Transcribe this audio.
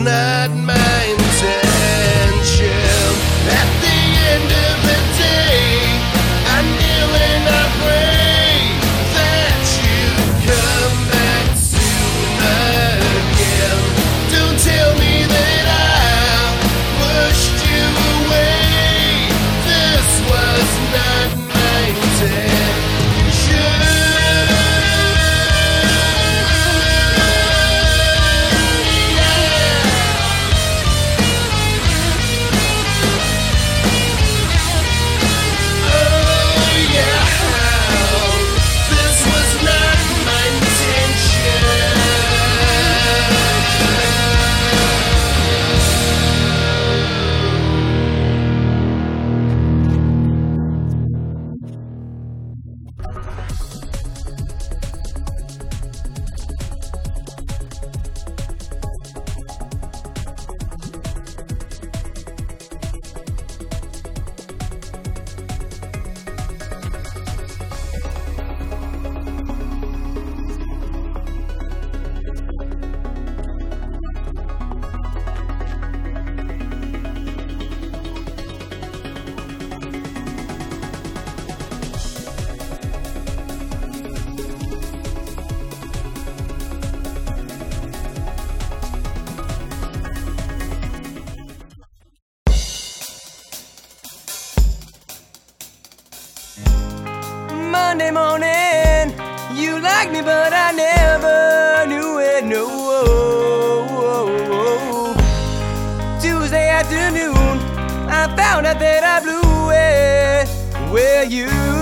not my like me, but I never knew it. No. Tuesday afternoon, I found out that I blew it. Where you?